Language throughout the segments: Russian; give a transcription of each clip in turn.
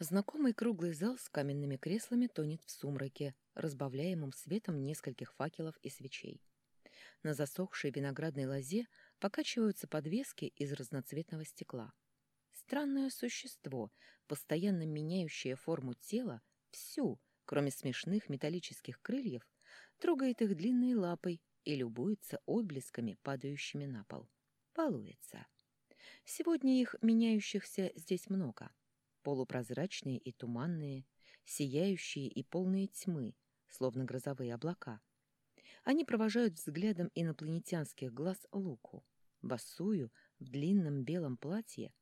Знакомый круглый зал с каменными креслами тонет в сумраке, разбавляемым светом нескольких факелов и свечей. На засохшей виноградной лозе покачиваются подвески из разноцветного стекла. Странное существо, постоянно меняющее форму тела, всю, кроме смешных металлических крыльев, трогает их длинной лапой и любуется отблесками, падающими на пол. Балуется. Сегодня их меняющихся здесь много. Полупрозрачные и туманные, сияющие и полные тьмы, словно грозовые облака. Они провожают взглядом инопланетянских глаз Луку, босую в длинном белом платье,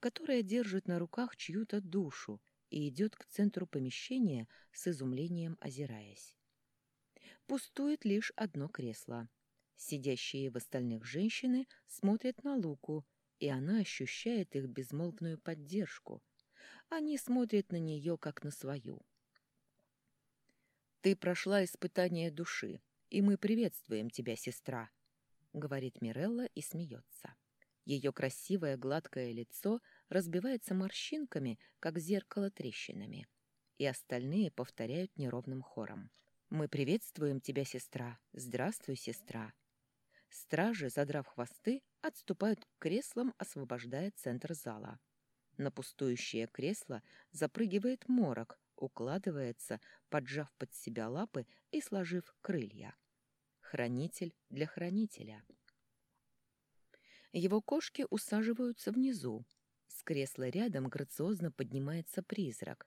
которое держит на руках чью-то душу и идет к центру помещения с изумлением озираясь. Пустует лишь одно кресло. Сидящие в остальных женщины смотрят на Луку, и она ощущает их безмолвную поддержку. Они смотрят на нее, как на свою. «Ты прошла испытание души, и мы приветствуем тебя, сестра», — говорит Мирелла и смеется. Ее красивое гладкое лицо разбивается морщинками, как зеркало трещинами, и остальные повторяют неровным хором. «Мы приветствуем тебя, сестра! Здравствуй, сестра!» Стражи, задрав хвосты, отступают к креслам, освобождая центр зала. На пустующее кресло запрыгивает морок, укладывается, поджав под себя лапы и сложив крылья. Хранитель для хранителя. Его кошки усаживаются внизу. С кресла рядом грациозно поднимается призрак.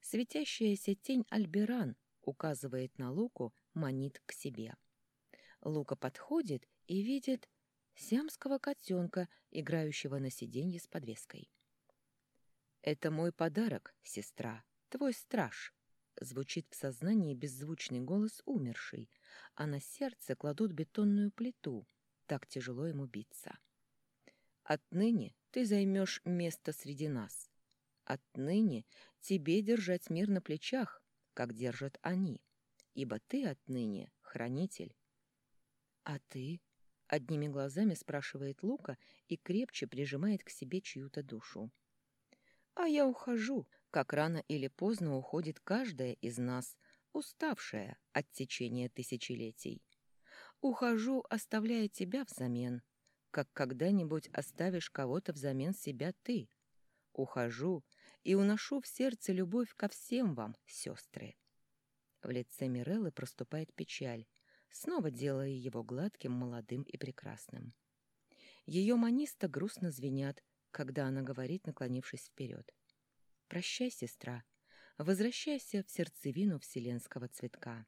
Светящаяся тень Альберан указывает на Луку, манит к себе. Лука подходит и видит сиамского котенка, играющего на сиденье с подвеской. «Это мой подарок, сестра, твой страж», — звучит в сознании беззвучный голос умерший, а на сердце кладут бетонную плиту, так тяжело ему биться. «Отныне ты займешь место среди нас. Отныне тебе держать мир на плечах, как держат они, ибо ты отныне хранитель». «А ты?» — одними глазами спрашивает Лука и крепче прижимает к себе чью-то душу. «А я ухожу, как рано или поздно уходит каждая из нас, уставшая от течения тысячелетий. Ухожу, оставляя тебя взамен, как когда-нибудь оставишь кого-то взамен себя ты. Ухожу и уношу в сердце любовь ко всем вам, сестры». В лице Миреллы проступает печаль, снова делая его гладким, молодым и прекрасным. Ее маниста грустно звенят, когда она говорит, наклонившись вперед. «Прощай, сестра, возвращайся в сердцевину вселенского цветка».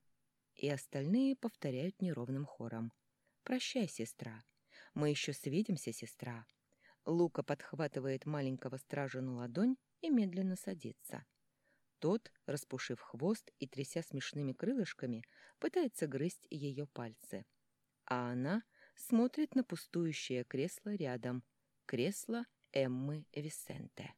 И остальные повторяют неровным хором. «Прощай, сестра. Мы еще свидимся, сестра». Лука подхватывает маленького стража на ладонь и медленно садится. Тот, распушив хвост и тряся смешными крылышками, пытается грызть ее пальцы. А она смотрит на пустующее кресло рядом, кресло Эммы Висенте.